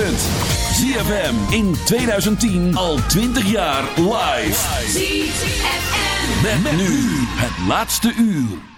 het. ZFM in 2010 al 20 jaar live. ZFM. Met, met nu het laatste uur.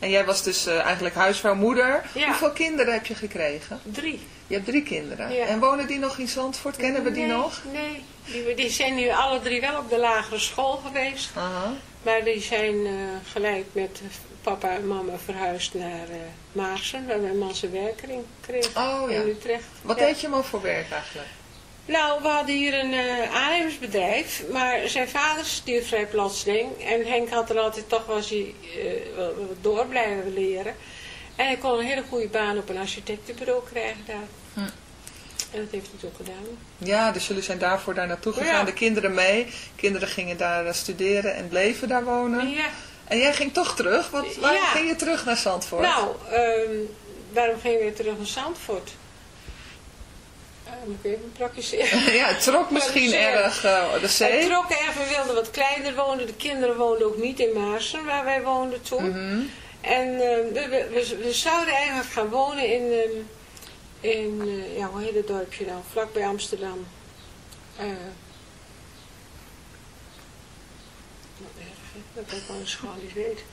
En jij was dus eh, eigenlijk huisvrouw, moeder. Ja. Hoeveel kinderen heb je gekregen? drie. Je hebt drie kinderen. Ja. En wonen die nog in Zandvoort? Kennen we die nee, nog? Nee, die, die zijn nu alle drie wel op de lagere school geweest. Aha. Maar die zijn eh, gelijk met papa en mama verhuisd naar eh Maarsen, waar mijn man zijn werking kreeg Oh, ja. in Utrecht. Wat deed je maar voor werk eigenlijk? Nou, we hadden hier een eh, aannemersbedrijf, maar zijn vader stierf vrij plotseling. En Henk had er altijd toch wel- wel door blijven leren. En hij kon een hele goede baan op een architectenbureau krijgen daar. Hm. En dat heeft hij toen gedaan. Ja, dus jullie zijn daarvoor daar naartoe gegaan. Ja. De kinderen mee. Kinderen gingen daar eh, studeren en bleven daar wonen. Ja, En jij ging toch terug? Wat, waarom Ja. ging je terug naar Zandvoort? nou, ehm, waarom gingen we terug naar Zandvoort? Moet ik even praktiseren. ja, het trok misschien erg eh, de Het trok erg, we wilden wat kleiner wonen. De kinderen woonden ook niet in Maarsen, waar wij woonden toen. Mhm. En eh, we, we, zouden eigenlijk gaan wonen in, ehm, in eh, ja, hoe heet het dorpje nou, vlakbij Amsterdam. Eh wat erg, hè, dat ik gewoon eens gewoon niet weet.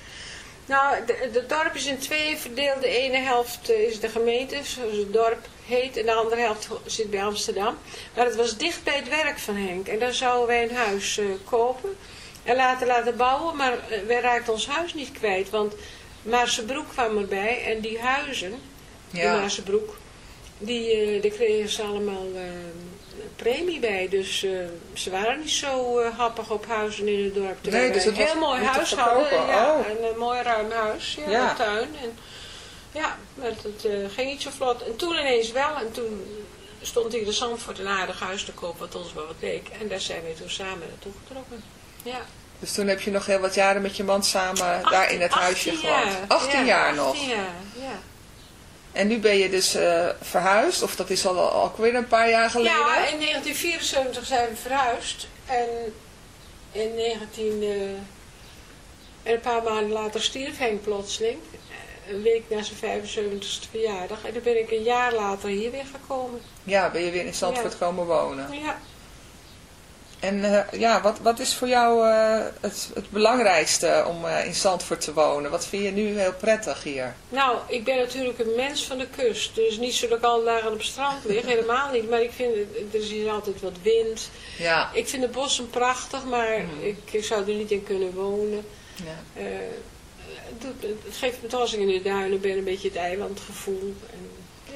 Nou, het dorp is in twee verdeeld. De ene helft eh, is de gemeente, zoals het dorp heet. En de andere helft zit bij Amsterdam. Maar het was dicht bij het werk van Henk. En daar zouden wij een huis eh, kopen. En laten laten bouwen. Maar eh, wij raakten ons huis niet kwijt. Want Maarsebroek kwam erbij. En die huizen, Ja. Maarsebroek, die, daar kregen ze allemaal premie bij. Dus eh, ze waren niet zo eh, happig op huizen in het dorp. Terwijl Nee, dus het was een heel mooi huis hadden. Ja, Oh. een eh, mooi ruim huis. Ja, Ja. een tuin. En, ja, maar het eh, ging niet zo vlot. En toen ineens wel. En toen stond hier de Zandvoort een aardig huis te koop, wat ons wel wat leek. En daar zijn we toen samen naartoe getrokken. Ja. Dus toen heb je nog heel wat jaren met je man samen daar in het 18 huisje gewoond. jaar. 18 Ja, jaar nog. 18 jaar, ja. En nu ben je dus eh, verhuisd, of dat is al, al weer een paar jaar geleden. Ja, in 1974 zijn we verhuisd. En in 19... eh, en een paar maanden later stierf Henk plotseling. eh, Een week na zijn 75ste verjaardag. En toen ben ik een jaar later hier weer gekomen. Ja, ben je weer in Zandvoort Ja. komen wonen. Ja. En eh, ja, wat, wat is voor jou eh, het, het belangrijkste om eh, in Zandvoort te wonen? Wat vind je nu heel prettig hier? Nou, ik ben natuurlijk een mens van de kust. Dus niet zo dat ik al dagen op het strand lig. Helemaal niet. Maar ik vind, er is hier altijd wat wind. Ja. Ik vind de bossen prachtig, maar Mhm. ik, ik zou er niet in kunnen wonen. ja. Het, het geeft me toch als ik in de duinen ben een beetje het eilandgevoel. En,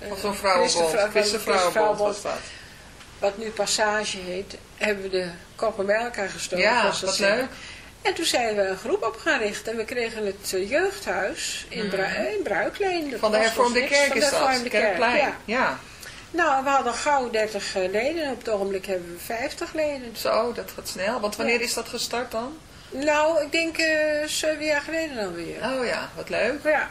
eh, Of zo'n vrouwenbond. Van Christenvrouwenbond was dat. Wat nu Passage heet. Hebben we de koppen bij elkaar gestoken. Ja, wat zeggen. leuk. En toen zijn we een groep op gaan richten. En we kregen het eh, jeugdhuis in, eh, in Bruikleen. Dat Mhm. Van de hervormde kerk Van is de dat. kerk, Kerkplein. ja. Ja. Nou, we hadden gauw 30 leden. Op het ogenblik hebben we 50 leden. Zo, dat gaat snel. Want wanneer is dat gestart dan? Nou, ik denk uh, zeven jaar geleden dan weer. Oh ja, wat leuk. Ja,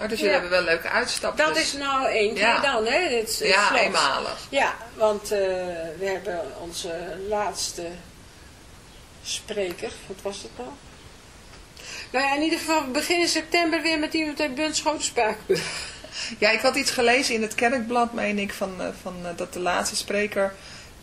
Oh, dus jullie hebben wel leuke uitstapjes. Dat is nou één keer dan, hè? Dit, dit Ja, slot. eenmalig. Ja, want eh, we hebben onze laatste spreker, wat was dat nou? Nou ja, in ieder geval we beginnen september weer met iemand uit Bunschoten. Ja, ik had iets gelezen in het kerkblad, meen ik, van, eh, van eh, dat de laatste spreker,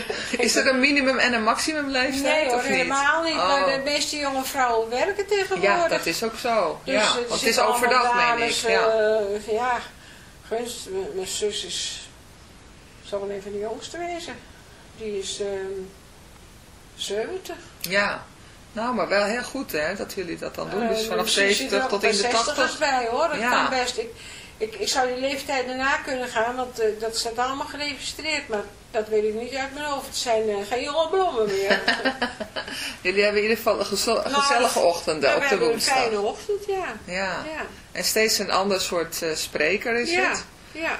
Is er een minimum en een maximum leeftijd? nee hoor, of niet? helemaal niet. Oh. Maar de meeste jonge vrouwen werken tegenwoordig. Ja, dat is ook zo. Dus, ja, want het is overdag, meen ik. Ja. eh, ja, gunst, mijn zus is, zal wel even de jongste wezen. Die is ehm 70. ja, nou, maar wel heel goed hè, dat jullie dat dan doen. Dus Eh, vanaf misschien zit 70 er ook tot in de bij 60 80. bij hoor, dat Ja. kan best. Ik, ik, ik zou die leeftijd daarna kunnen gaan, want eh, dat staat allemaal geregistreerd. Maar dat weet ik niet uit mijn hoofd. Het zijn eh, geen jonge bloemen meer. Jullie hebben in ieder geval een Nou, gezellige ochtenden Ja, op we de hebben een woensdag. fijne ochtend, ja. Ja. Ja, En steeds een ander soort eh, spreker is ja, het. ja.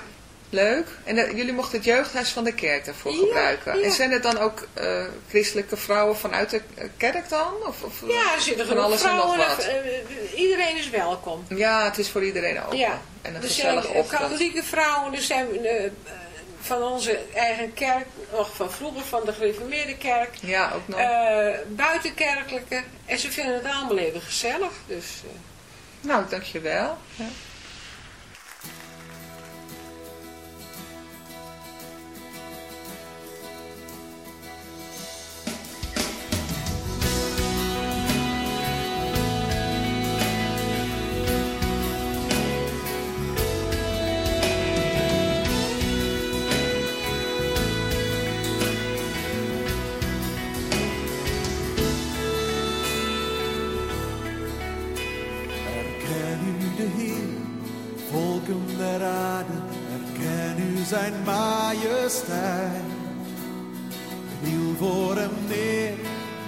Leuk. En dat- jullie mochten het jeugdhuis van de kerk daarvoor Ja, gebruiken. ja. En zijn het dan ook eh, christelijke vrouwen vanuit de eh, kerk dan? Of, of, Ja, er zitten van alles en nog vrouwen. wat? eh, eh, iedereen is welkom. Ja, het is voor iedereen open. Ja. En een Er zijn gezellige eh, ochtend. katholieke vrouwen, er zijn eh, eh, van onze eigen kerk, nog van vroeger van de gereformeerde kerk, Ja, ook nog. eh, buitenkerkelijke. En ze vinden het allemaal even gezellig. Dus, eh, nou, dankjewel. Ja. Kniel voor hem neer,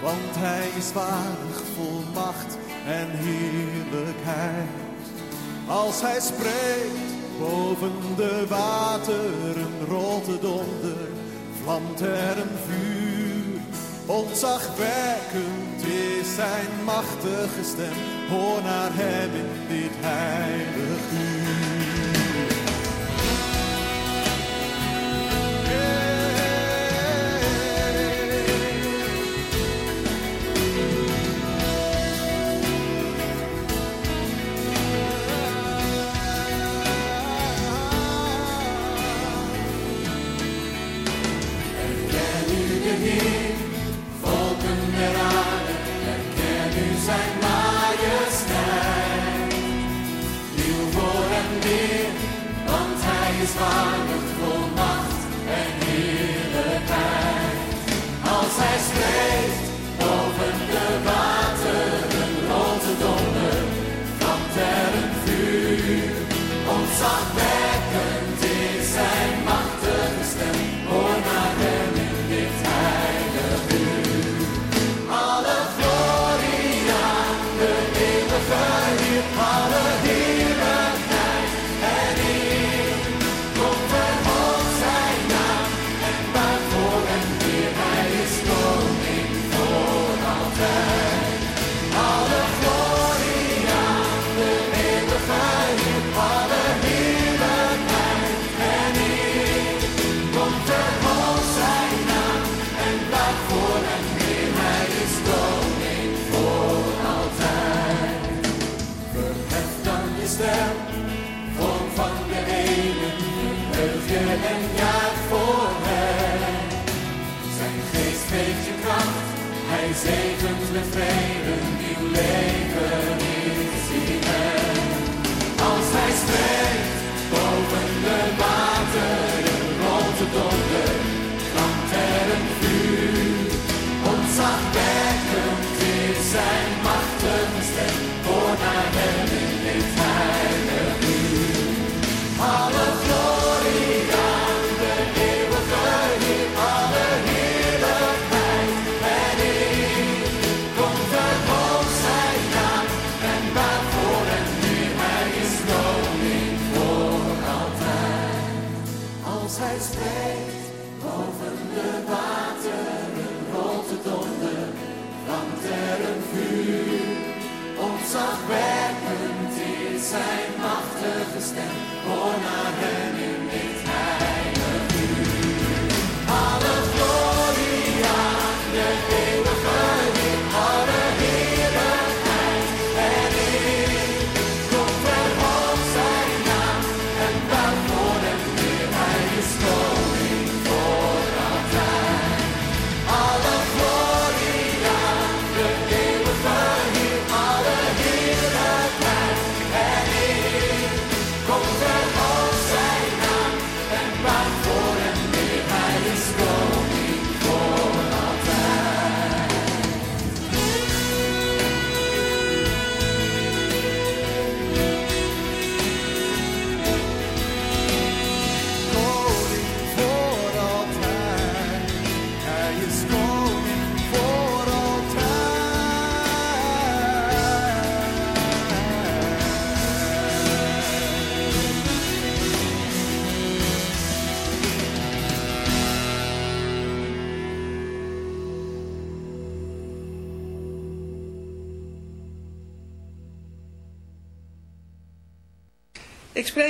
want hij is waardig vol macht en heerlijkheid. Als hij spreekt, boven de wateren rolt het onder, vlamt er een vuur. Ontzagwekkend is zijn machtige stem, hoor naar hem in dit heilig uur.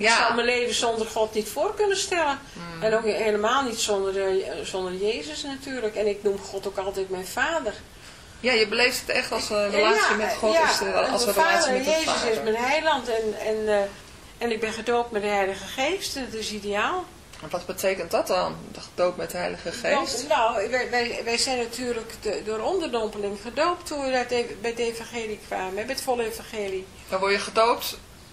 Ik Ja. zou mijn leven zonder God niet voor kunnen stellen. En ook helemaal niet zonder, eh, zonder Jezus natuurlijk. En ik noem God ook altijd mijn vader. Ja, je beleeft het echt als een relatie Ja, met God. ja, is er, als een relatie vader, met Jezus vader. is mijn heiland en, en, eh, en ik ben gedoopt met de Heilige Geest. Dat is ideaal. En wat betekent dat dan? De doop met de Heilige Geest? Nou, nou, wij, wij, zijn natuurlijk de- door onderdompeling gedoopt toen we bij het evangelie kwamen, bij het volle evangelie. Dan word je gedoopt eh,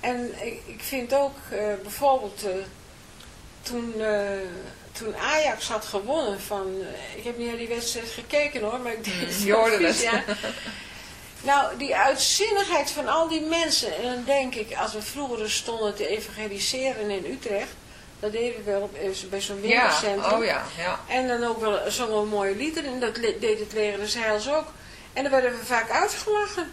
En ik, ik vind ook eh, bijvoorbeeld eh, toen, eh, toen Ajax had gewonnen van... ik heb niet naar die wedstrijd gekeken hoor, maar ik deed het vies, het. ja. Nou, die uitzinnigheid van al die mensen. En dan denk ik, als we vroeger stonden te evangeliseren in Utrecht... Dat deden we wel op, bij zo'n Ja, winkelcentrum. oh ja, ja. En dan ook wel zo'n mooie lieder. En dat deed het leger des Heils ook. En dan werden we vaak uitgelachen.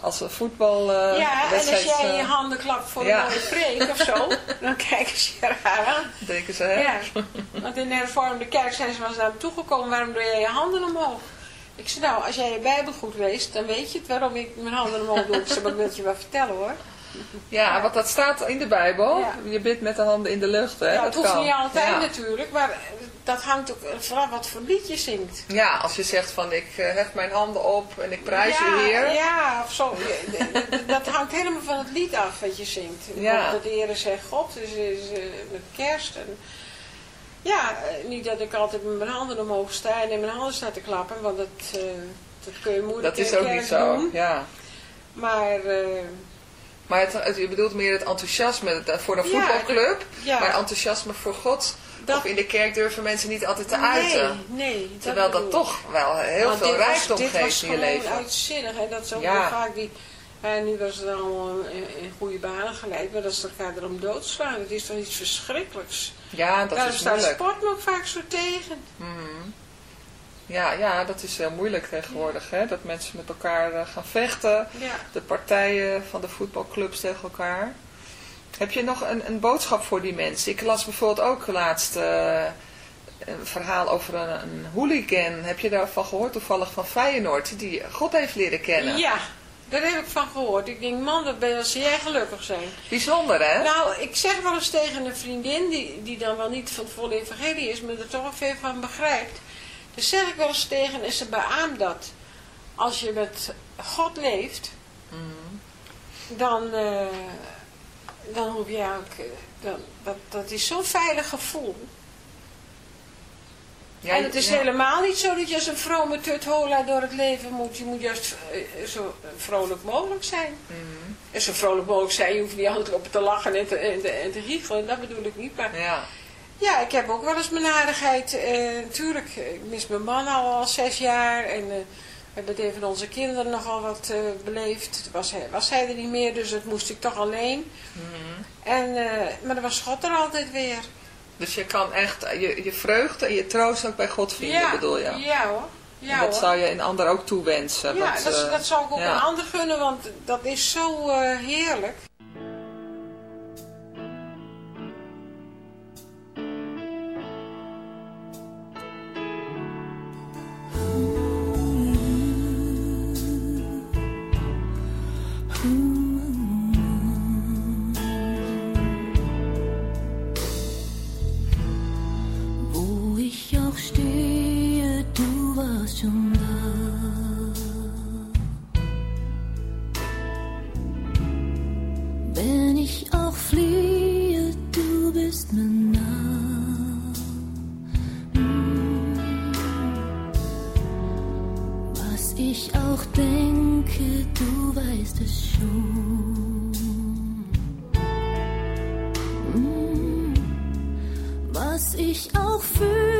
als een voetbal eh, ja, en als wedstrijd, jij eh, je handen klapt voor ja. een mooie preek of zo, dan kijken ze je raar aan. denken ze, hè? Ja, want in de hervormde kerk zijn ze wel eens naar me toegekomen, waarom doe jij je handen omhoog? Ik zei, nou, als jij je Bijbel goed leest, dan weet je het waarom ik mijn handen omhoog doe. Ik zei, maar ik wil het je wel vertellen hoor. Ja, want dat staat in de Bijbel. Ja. Je bidt met de handen in de lucht, hè? Ja, dat het hoeft kan. niet altijd natuurlijk, maar dat hangt ook vooral wat voor lied je zingt. Ja, als je zegt van ik eh, hef mijn handen op en ik prijs ja, u Heer. Ja, of zo. Dat hangt helemaal van het lied af wat je zingt. Ja. Dat de Heer zegt God, dus is eh, met kerst. En, ja, eh, niet dat ik altijd met mijn handen omhoog sta en in mijn handen sta te klappen, want dat, dat kun je moeilijk Dat is ook niet zo. doen. Ja. Maar Maar het, het- je bedoelt meer het enthousiasme voor een Ja, voetbalclub. ja. Maar enthousiasme voor God. Dat- Of in de kerk durven mensen niet altijd te nee, uiten. nee. Terwijl dat toch wel heel Want veel dit was- rijkdom dit was geeft in je gewoon leven. uitzinnig. En dat is ook Ja. vaak die... En nu was het allemaal in, in goede banen geleid, maar dat ze elkaar erom doodslaan. Het is toch iets verschrikkelijks. Ja, dat Daarom is staat moeilijk. sport me ook vaak zo tegen. Mhm. Ja, ja, dat is heel moeilijk tegenwoordig. Hè? Dat mensen met elkaar eh, gaan vechten. Ja. De partijen van de voetbalclubs tegen elkaar. Heb je nog een, een boodschap voor die mensen? Ik las bijvoorbeeld ook laatst eh, een verhaal over een, een hooligan. Heb je daarvan gehoord? Toevallig van Feyenoord. Die God heeft leren kennen. ja, daar heb ik van gehoord. Ik denk, man, wat ben als jij gelukkig zijn. Bijzonder hè? Nou, ik zeg wel eens tegen een vriendin, die, die dan wel niet van het volle evangelie is, maar er toch wel veel van begrijpt. Dus zeg ik wel eens tegen en ze beaamt dat. Als je met God leeft, Mhm. dan, eh, dan hoef je ook, eh, dan, dat, dat is zo'n veilig gevoel. Ja, en het is ja. helemaal niet zo dat je als een vrome tuthola door het leven moet. Je moet juist eh, zo vrolijk mogelijk zijn. Mhm. En zo vrolijk mogelijk zijn, je hoeft niet altijd op te lachen en te, en te, en te giechelen, dat bedoel ik niet. Maar Ja. ja, ik heb ook wel eens mijn aardigheid. eh, natuurlijk, ik mis mijn man al, al zes jaar. En eh, we hebben het van onze kinderen nogal wat eh, beleefd. Toen was hij, was hij er niet meer, dus dat moest ik toch alleen. Mhm. En, eh, maar dan was God er altijd weer. Dus je kan echt je, je vreugde en je troost ook bij God vinden, bedoel je? Ja hoor. Ja, en dat zou je een ander ook toewensen. Ja, dat, eh, dat zou ik ook een ander gunnen, want dat is zo heerlijk. ich auch denke, du weißt es schon. Mm. Was ich auch fühle.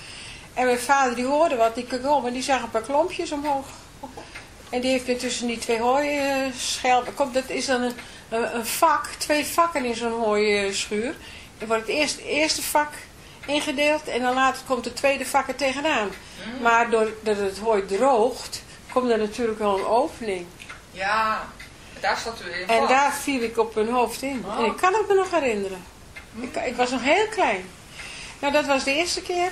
En mijn vader die hoorde wat, die om en die zag een paar klompjes omhoog. En die heeft me tussen die twee hooischelpen, komt dat is dan een, een, vak, twee vakken in zo'n hooischuur. Dan wordt het eerste, eerste vak ingedeeld en dan later komt het tweede vak er tegenaan. Maar doordat het hooi droogt, komt er natuurlijk wel een opening. Ja, daar zat u in En vast. daar viel ik op mijn hoofd in. En ik kan het me nog herinneren. Ik, ik was nog heel klein. Nou, dat was de eerste keer.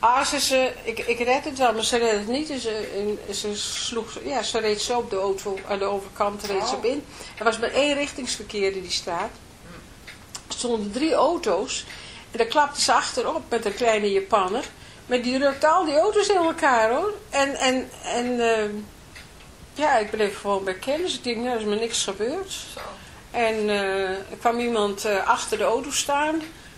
Ah, ze, ze, ik, ik red het wel, maar ze redde het niet. En ze, en ze, sloeg, ja, ze reed zo op de auto, aan de overkant reed ze op in. Er was maar één richtingsverkeer in die straat. Er stonden drie auto's. En daar klapte ze achterop met een kleine Japanner. Maar die rukte al die auto's in elkaar hoor. En, en, en eh, ja, ik bleef gewoon bij kennis. Ik denk, nou, er is me niks gebeurd. Zo. En eh, er kwam iemand eh, achter de auto staan.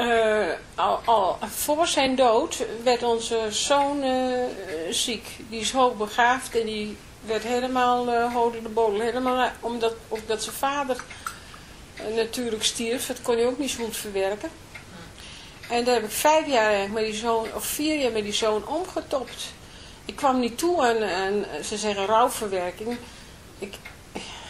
eh, al, al voor zijn dood werd onze zoon eh, ziek. Die is hoogbegaafd en die werd helemaal uh, de bodem. Helemaal, omdat, omdat zijn vader natuurlijk stierf. Dat kon hij ook niet zo goed verwerken. En daar heb ik vijf jaar met die zoon, of vier jaar met die zoon omgetopt. Ik kwam niet toe aan, aan ze zeggen rouwverwerking. Ik,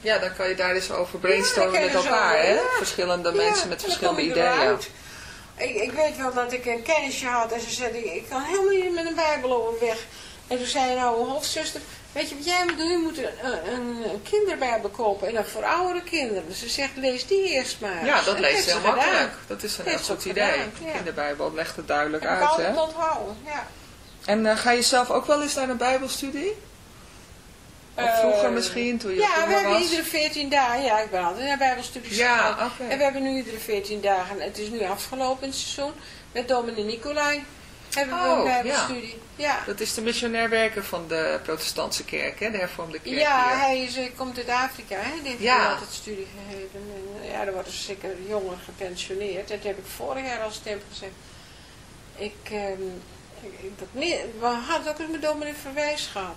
Ja, dan kan je daar eens over brainstormen met kan elkaar, hè? ja. Verschillende mensen met verschillende ideeën. Ik, ik weet wel dat ik een kennisje had en ze zei, ik, ik kan helemaal niet met een bijbel overweg. En toen zei nou een hofzuster, weet je wat jij moet doen? Je moet een, een, een kinderbijbel kopen en dan voor oudere kinderen. Dus ze zegt, lees die eerst maar. Ja, dat En leest heel gedaan. makkelijk. Dat is een heel goed idee. gedaan, ja. Kinderbijbel legt het duidelijk Heb ik uit, altijd hè? onthouden, ja. En eh, ga je zelf ook wel eens naar een bijbelstudie? Of Eh, vroeger misschien, toen je Ja, we hebben was? iedere 14 dagen, ja, ik ben altijd naar bijbelstudies Ja, gegaan. En we hebben nu iedere 14 dagen, het is nu afgelopen het seizoen, met dominee Nicolai hebben we Oh, een bijbelstudie. Ja, Dat is de missionair werker van de protestantse kerk, hè? De hervormde kerk ja, hier. hij is, eh, komt uit Afrika, hè? die heeft Ja. altijd studie gegeven. En, eh, ja, er worden zeker jongeren gepensioneerd. Dat heb ik vorig jaar al stem gezegd. Ik, ehm, ik, dat, we hadden ook eens met dominee Verwijs gehad.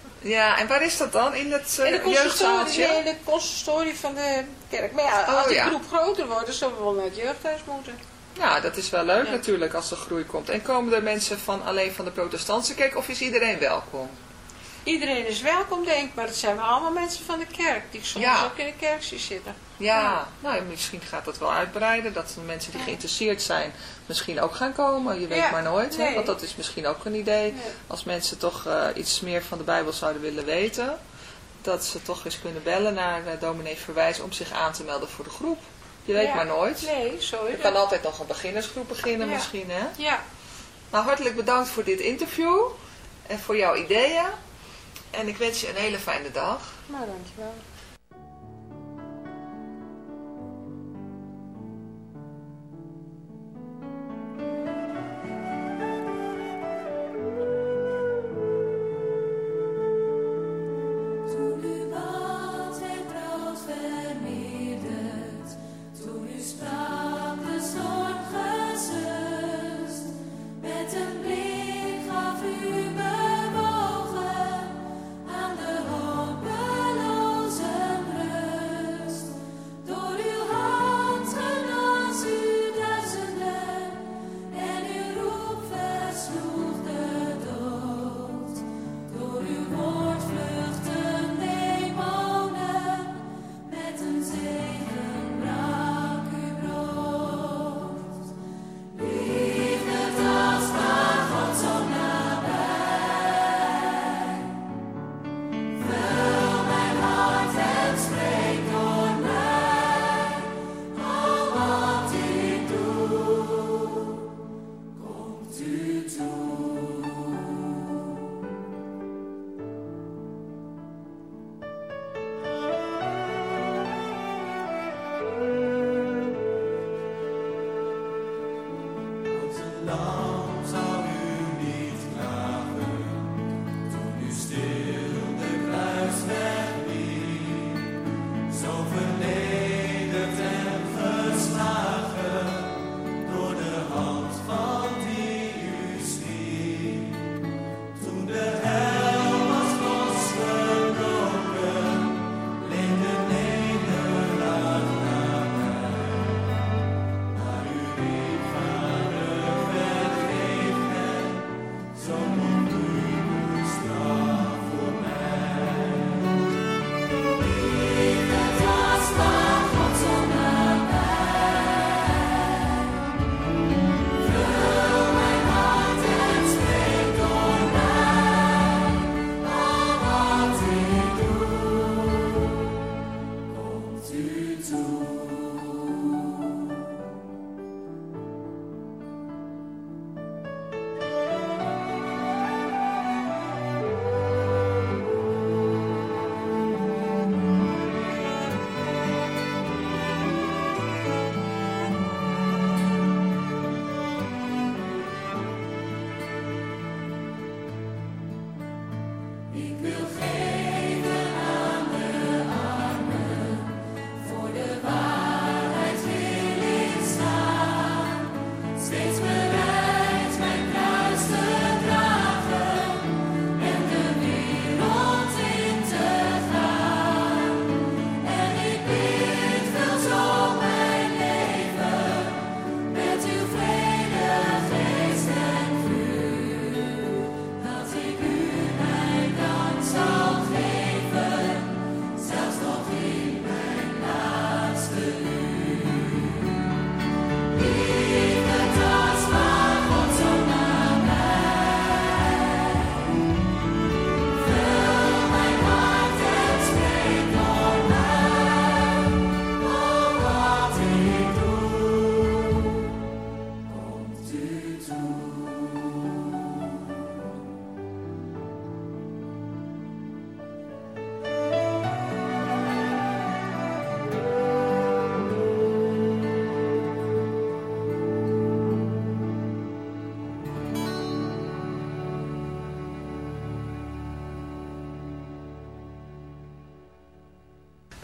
Ja, en waar is dat dan? In het In de uh, jeugdzaaltje? nee, de consistorie van de kerk. Maar ja, Oh, als die ja. groep groter wordt, dan zullen we wel naar het jeugdhuis moeten. Ja, dat is wel leuk Ja. natuurlijk als er groei komt. En komen er mensen van alleen van de protestantse kerk of is iedereen welkom? Iedereen is welkom, denk ik, maar het zijn wel allemaal mensen van de kerk, die soms Ja. ook in de kerk zien zitten. Ja, nou ja, misschien gaat dat wel uitbreiden. Dat de mensen die geïnteresseerd zijn misschien ook gaan komen. Je weet Ja, maar nooit. Hè? Want dat is misschien ook een idee. Nee. Als mensen toch eh, iets meer van de Bijbel zouden willen weten. Dat ze toch eens kunnen bellen naar uh, dominee Verwijs om zich aan te melden voor de groep. Je weet Ja. maar nooit. Nee, zo Je kan altijd nog een beginnersgroep beginnen Ja. misschien. Hè? Ja, Nou, hartelijk bedankt voor dit interview. En voor jouw ideeën. En ik wens je een hele fijne dag. maar dankjewel.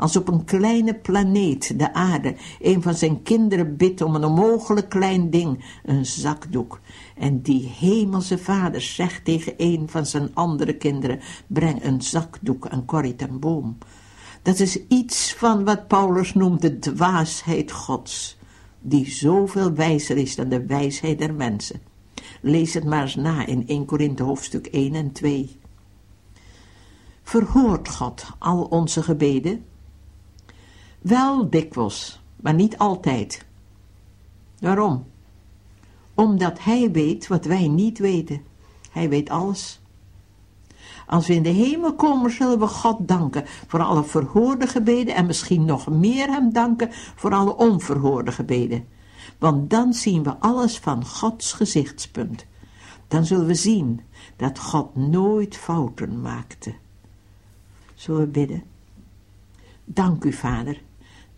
als op een kleine planeet, de aarde, een van zijn kinderen bidt om een onmogelijk klein ding, een zakdoek. En die hemelse vader zegt tegen een van zijn andere kinderen, breng een zakdoek aan Corrie ten Boom. Dat is iets van wat Paulus noemt de dwaasheid gods, die zoveel wijzer is dan de wijsheid der mensen. Lees het maar eens na in 1 Korinthe hoofdstuk 1 en 2. Verhoort God al onze gebeden? Wel dikwijls, maar niet altijd. Waarom? Omdat Hij weet wat wij niet weten. Hij weet alles. Als we in de hemel komen, zullen we God danken voor alle verhoorde gebeden en misschien nog meer Hem danken voor alle onverhoorde gebeden. Want dan zien we alles van Gods gezichtspunt. Dan zullen we zien dat God nooit fouten maakte. Zullen we bidden? Dank u, Vader,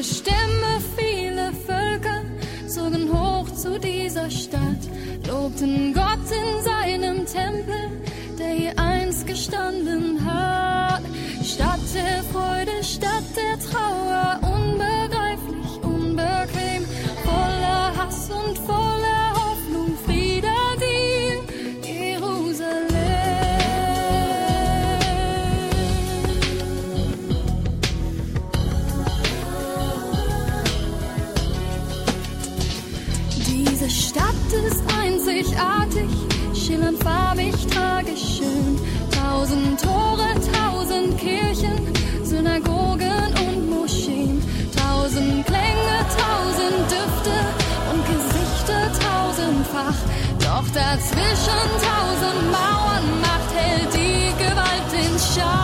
Viele Stämme, viele Völker zogen hoch zu dieser Stadt, lobten Gott in seinem Tempel, dazwischen tausend Mauern Macht hält die Gewalt in Schach.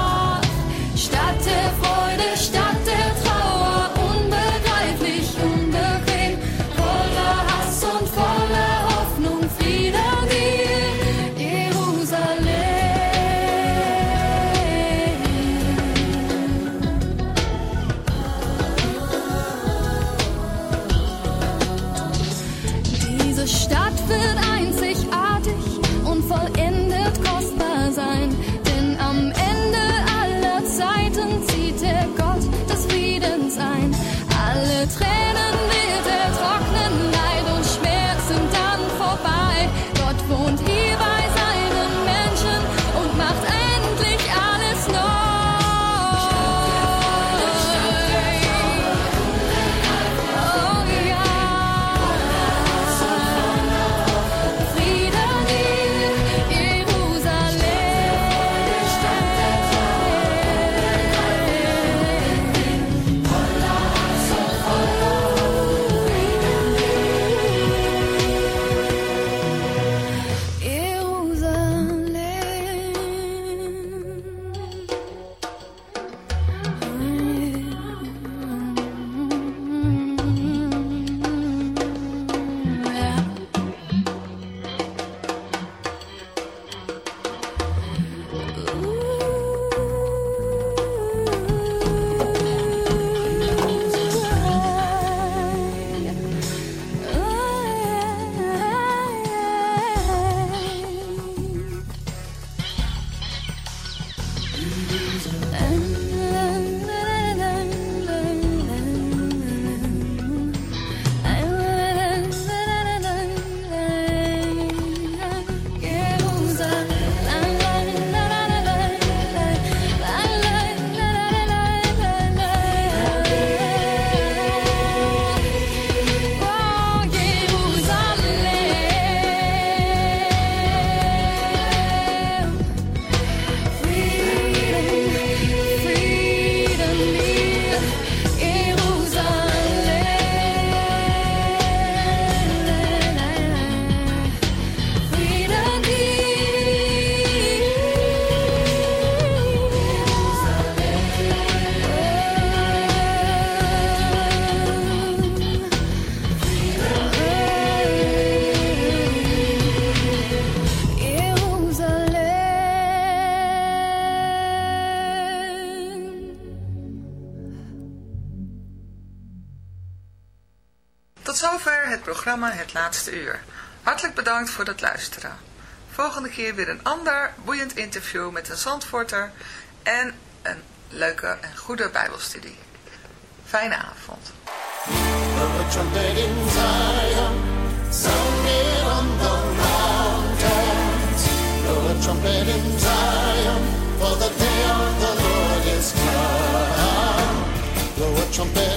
Het Laatste Uur. Hartelijk bedankt voor het luisteren. Volgende keer weer een ander boeiend interview met een zandvorter en een leuke en goede bijbelstudie. Fijne avond. Trumpet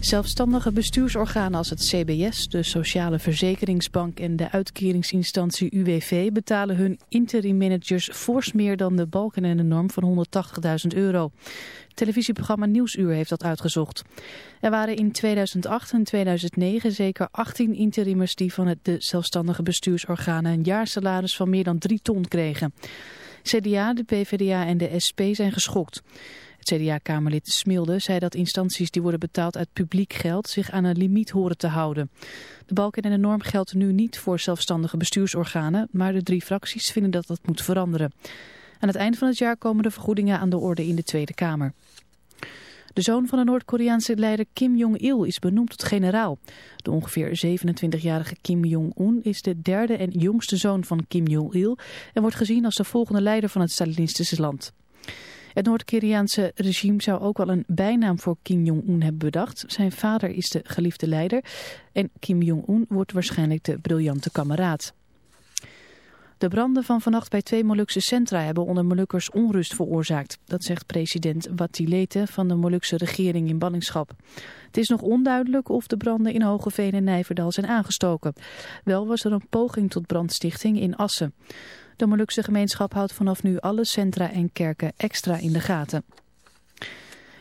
Zelfstandige bestuursorganen als het CBS, de Sociale Verzekeringsbank en de uitkeringsinstantie UWV betalen hun interim managers fors meer dan de balken en de norm van 180.000 euro. Televisieprogramma Nieuwsuur heeft dat uitgezocht. Er waren in 2008 en 2009 zeker 18 interimmers die van het de zelfstandige bestuursorganen een jaarsalaris van meer dan 3 ton kregen. CDA, de PvdA en de SP zijn geschokt. CDA-kamerlid Smilde zei dat instanties die worden betaald uit publiek geld zich aan een limiet horen te houden. De balken en de norm geldt nu niet voor zelfstandige bestuursorganen, maar de drie fracties vinden dat dat moet veranderen. Aan het eind van het jaar komen de vergoedingen aan de orde in de Tweede Kamer. De zoon van de Noord-Koreaanse leider Kim Jong-il is benoemd tot generaal. De ongeveer 27-jarige Kim Jong-un is de derde en jongste zoon van Kim Jong-il en wordt gezien als de volgende leider van het Stalinistische land. Het Noord-Koreaanse regime zou ook wel een bijnaam voor Kim Jong-un hebben bedacht. Zijn vader is de geliefde leider en Kim Jong-un wordt waarschijnlijk de briljante kameraad. De branden van vannacht bij twee Molukse centra hebben onder Molukkers onrust veroorzaakt. Dat zegt president Watilete van de Molukse regering in ballingschap. Het is nog onduidelijk of de branden in Hogeveen en Nijverdal zijn aangestoken. Wel was er een poging tot brandstichting in Assen. De Molukse gemeenschap houdt vanaf nu alle centra en kerken extra in de gaten.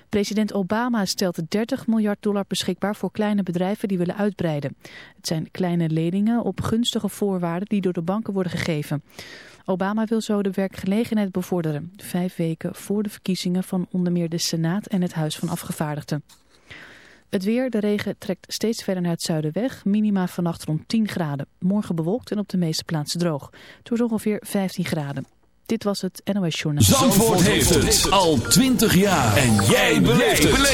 President Obama stelt 30 miljard dollar beschikbaar voor kleine bedrijven die willen uitbreiden. Het zijn kleine leningen op gunstige voorwaarden die door de banken worden gegeven. Obama wil zo de werkgelegenheid bevorderen, vijf weken voor de verkiezingen van onder meer de Senaat en het Huis van Afgevaardigden. Het weer, de regen trekt steeds verder naar het zuiden weg. Minima vannacht rond 10 graden. Morgen bewolkt en op de meeste plaatsen droog. Het ongeveer 15 graden. Dit was het NOS Journaal. Zandvoort heeft het al 20 jaar. En jij beleeft het.